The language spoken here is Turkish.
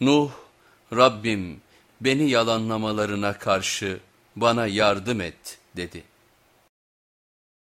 Nuh, Rabbim beni yalanlamalarına karşı bana yardım et dedi.